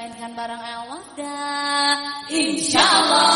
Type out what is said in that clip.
mainkan barang Allah dan insya Allah.